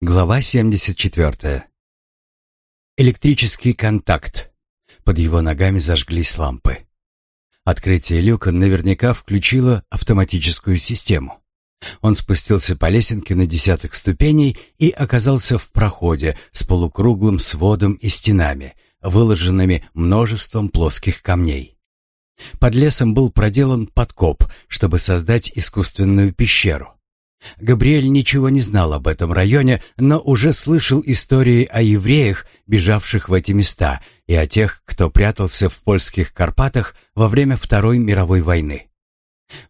Глава 74. Электрический контакт. Под его ногами зажглись лампы. Открытие люка наверняка включило автоматическую систему. Он спустился по лесенке на десяток ступеней и оказался в проходе с полукруглым сводом и стенами, выложенными множеством плоских камней. Под лесом был проделан подкоп, чтобы создать искусственную пещеру. Габриэль ничего не знал об этом районе, но уже слышал истории о евреях, бежавших в эти места, и о тех, кто прятался в польских Карпатах во время Второй мировой войны.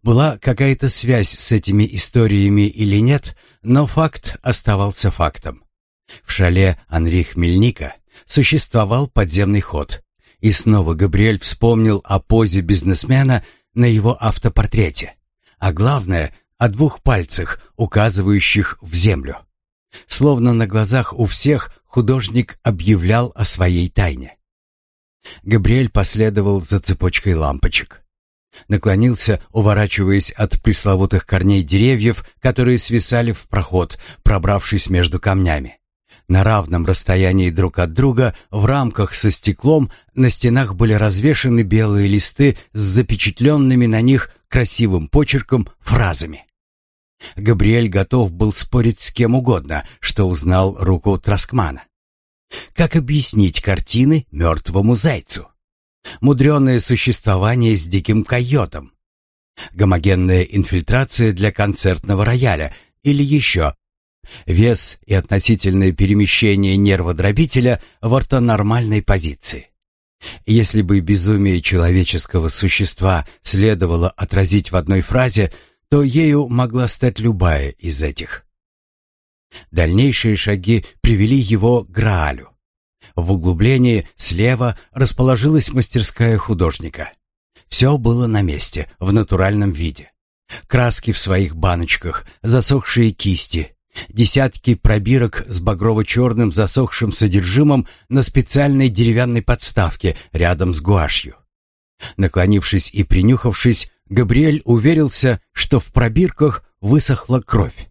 Была какая-то связь с этими историями или нет, но факт оставался фактом. В шале Анри Хмельника существовал подземный ход, и снова Габриэль вспомнил о позе бизнесмена на его автопортрете а главное о двух пальцах, указывающих в землю. Словно на глазах у всех художник объявлял о своей тайне. Габриэль последовал за цепочкой лампочек. Наклонился, уворачиваясь от пресловутых корней деревьев, которые свисали в проход, пробравшись между камнями. На равном расстоянии друг от друга, в рамках со стеклом, на стенах были развешаны белые листы с запечатленными на них красивым почерком фразами. Габриэль готов был спорить с кем угодно, что узнал руку Троскмана. Как объяснить картины мертвому зайцу? Мудреное существование с диким койотом? Гомогенная инфильтрация для концертного рояля или еще вес и относительное перемещение нерводробителя в ортонормальной позиции. Если бы безумие человеческого существа следовало отразить в одной фразе – то ею могла стать любая из этих. Дальнейшие шаги привели его к Граалю. В углублении слева расположилась мастерская художника. Все было на месте, в натуральном виде. Краски в своих баночках, засохшие кисти, десятки пробирок с багрово-черным засохшим содержимым на специальной деревянной подставке рядом с гуашью. Наклонившись и принюхавшись, Габриэль уверился, что в пробирках высохла кровь.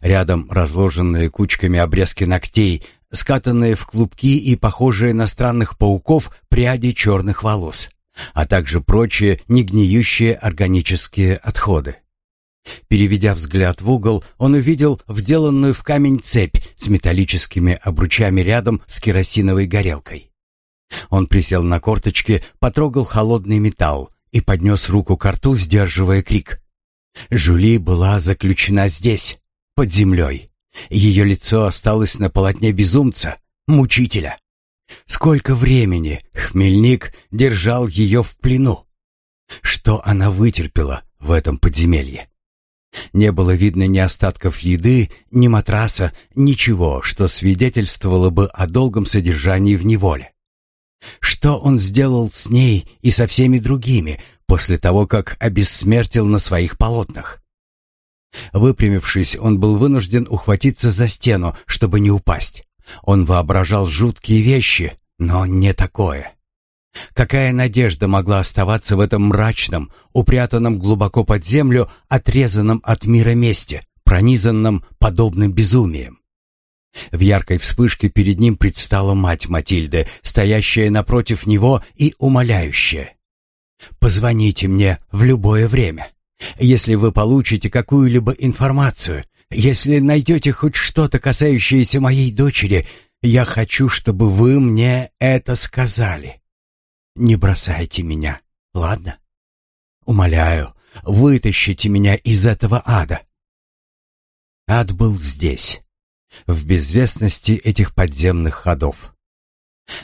Рядом разложенные кучками обрезки ногтей, скатанные в клубки и похожие на странных пауков пряди черных волос, а также прочие негниющие органические отходы. Переведя взгляд в угол, он увидел вделанную в камень цепь с металлическими обручами рядом с керосиновой горелкой. Он присел на корточки, потрогал холодный металл, и поднес руку к рту, сдерживая крик. Жюли была заключена здесь, под землей. Ее лицо осталось на полотне безумца, мучителя. Сколько времени хмельник держал ее в плену? Что она вытерпела в этом подземелье? Не было видно ни остатков еды, ни матраса, ничего, что свидетельствовало бы о долгом содержании в неволе. Что он сделал с ней и со всеми другими после того, как обессмертил на своих полотнах? Выпрямившись, он был вынужден ухватиться за стену, чтобы не упасть. Он воображал жуткие вещи, но не такое. Какая надежда могла оставаться в этом мрачном, упрятанном глубоко под землю, отрезанном от мира месте, пронизанном подобным безумием? В яркой вспышке перед ним предстала мать Матильды, стоящая напротив него и умоляющая. «Позвоните мне в любое время. Если вы получите какую-либо информацию, если найдете хоть что-то, касающееся моей дочери, я хочу, чтобы вы мне это сказали. Не бросайте меня, ладно? Умоляю, вытащите меня из этого ада». Ад был здесь в безвестности этих подземных ходов.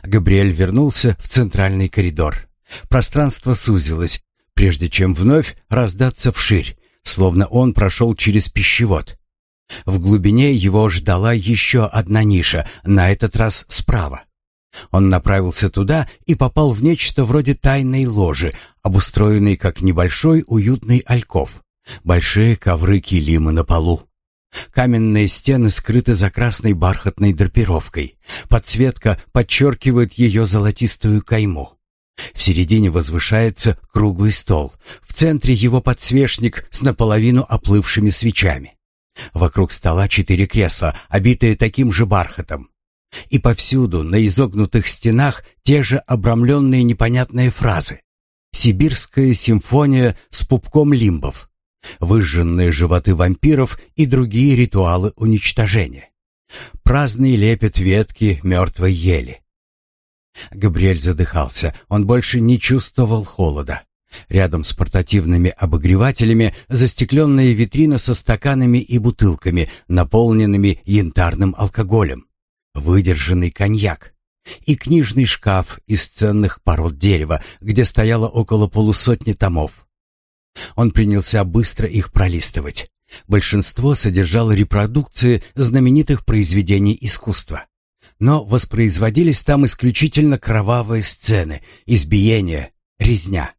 Габриэль вернулся в центральный коридор. Пространство сузилось, прежде чем вновь раздаться вширь, словно он прошел через пищевод. В глубине его ждала еще одна ниша, на этот раз справа. Он направился туда и попал в нечто вроде тайной ложи, обустроенной как небольшой уютный альков. Большие ковры килима на полу. Каменные стены скрыты за красной бархатной драпировкой. Подсветка подчеркивает ее золотистую кайму. В середине возвышается круглый стол. В центре его подсвечник с наполовину оплывшими свечами. Вокруг стола четыре кресла, обитые таким же бархатом. И повсюду на изогнутых стенах те же обрамленные непонятные фразы. «Сибирская симфония с пупком лимбов», выжженные животы вампиров и другие ритуалы уничтожения. Праздный лепят ветки мертвой ели. Габриэль задыхался, он больше не чувствовал холода. Рядом с портативными обогревателями застекленная витрина со стаканами и бутылками, наполненными янтарным алкоголем, выдержанный коньяк и книжный шкаф из ценных пород дерева, где стояло около полусотни томов. Он принялся быстро их пролистывать. Большинство содержало репродукции знаменитых произведений искусства. Но воспроизводились там исключительно кровавые сцены, избиения, резня.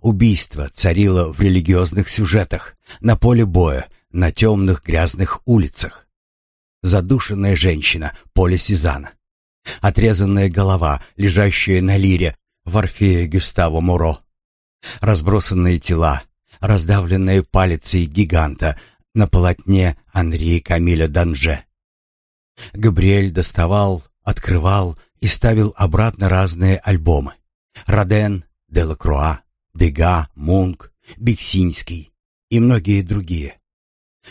Убийство царило в религиозных сюжетах, на поле боя, на темных грязных улицах. Задушенная женщина, поле Сезана. Отрезанная голова, лежащая на лире, в Орфея Гюстава Муро разбросанные тела, раздавленные палицей гиганта на полотне Анри Камиля Данже. Габриэль доставал, открывал и ставил обратно разные альбомы. Роден, Делакруа, Дега, Мунк, Бексинский и многие другие.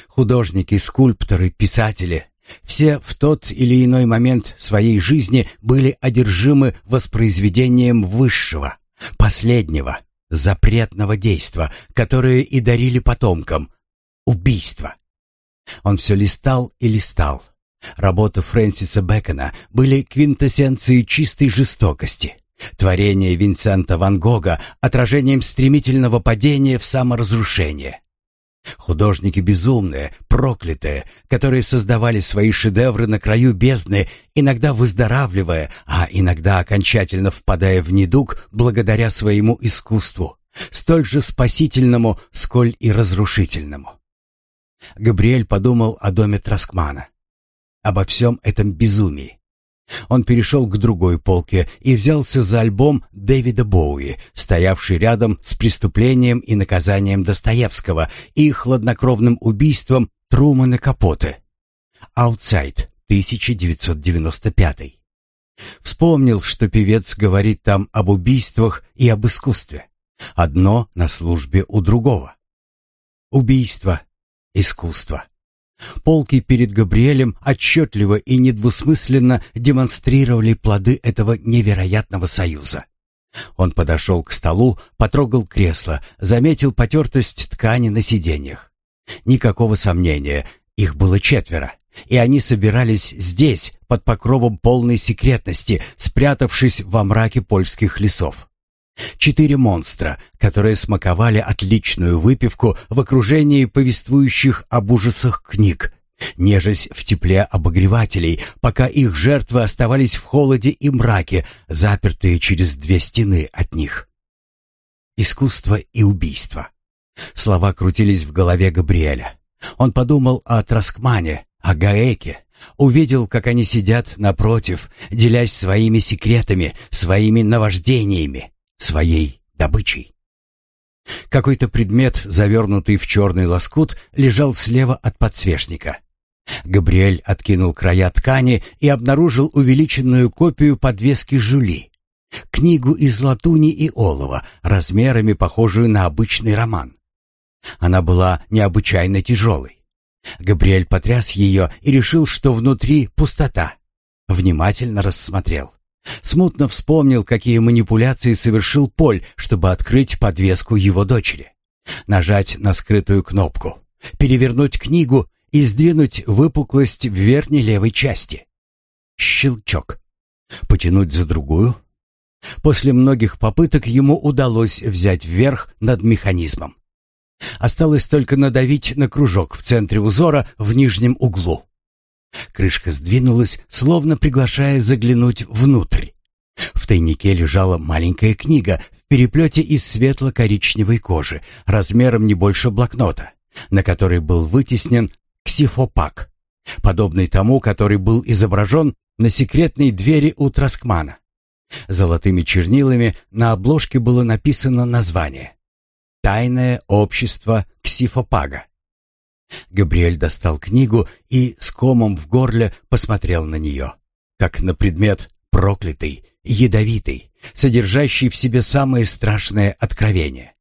Художники, скульпторы, писатели — все в тот или иной момент своей жизни были одержимы воспроизведением высшего, последнего — запретного действа, которое и дарили потомкам — убийство. Он все листал и листал. Работы Фрэнсиса Бэкона были квинтэссенцией чистой жестокости. Творение Винсента Ван Гога — отражением стремительного падения в саморазрушение. Художники безумные, проклятые, которые создавали свои шедевры на краю бездны, иногда выздоравливая, а иногда окончательно впадая в недуг благодаря своему искусству, столь же спасительному, сколь и разрушительному. Габриэль подумал о доме Траскмана, обо всем этом безумии. Он перешел к другой полке и взялся за альбом Дэвида Боуи, стоявший рядом с преступлением и наказанием Достоевского и хладнокровным убийством Трумана Капоты. «Аутсайд», 1995. Вспомнил, что певец говорит там об убийствах и об искусстве. Одно на службе у другого. Убийство, искусство. Полки перед Габриэлем отчетливо и недвусмысленно демонстрировали плоды этого невероятного союза. Он подошел к столу, потрогал кресло, заметил потертость ткани на сиденьях. Никакого сомнения, их было четверо, и они собирались здесь, под покровом полной секретности, спрятавшись во мраке польских лесов. Четыре монстра, которые смаковали отличную выпивку в окружении повествующих об ужасах книг, нежась в тепле обогревателей, пока их жертвы оставались в холоде и мраке, запертые через две стены от них. Искусство и убийство. Слова крутились в голове Габриэля. Он подумал о Траскмане, о Гаэке, увидел, как они сидят напротив, делясь своими секретами, своими наваждениями своей добычей. Какой-то предмет, завернутый в черный лоскут, лежал слева от подсвечника. Габриэль откинул края ткани и обнаружил увеличенную копию подвески жули. Книгу из латуни и олова, размерами похожую на обычный роман. Она была необычайно тяжелой. Габриэль потряс ее и решил, что внутри пустота. Внимательно рассмотрел. Смутно вспомнил, какие манипуляции совершил Поль, чтобы открыть подвеску его дочери. Нажать на скрытую кнопку, перевернуть книгу и сдвинуть выпуклость в верхней левой части. Щелчок. Потянуть за другую. После многих попыток ему удалось взять вверх над механизмом. Осталось только надавить на кружок в центре узора в нижнем углу. Крышка сдвинулась, словно приглашая заглянуть внутрь. В тайнике лежала маленькая книга в переплете из светло-коричневой кожи, размером не больше блокнота, на которой был вытеснен ксифопак, подобный тому, который был изображен на секретной двери у Троскмана. Золотыми чернилами на обложке было написано название «Тайное общество ксифопага». Габриэль достал книгу и с комом в горле посмотрел на нее, как на предмет проклятый, ядовитый, содержащий в себе самые страшные откровения.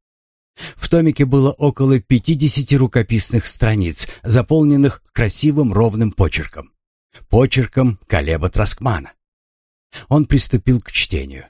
В томике было около 50 рукописных страниц, заполненных красивым ровным почерком. Почерком Калеба Траскмана. Он приступил к чтению.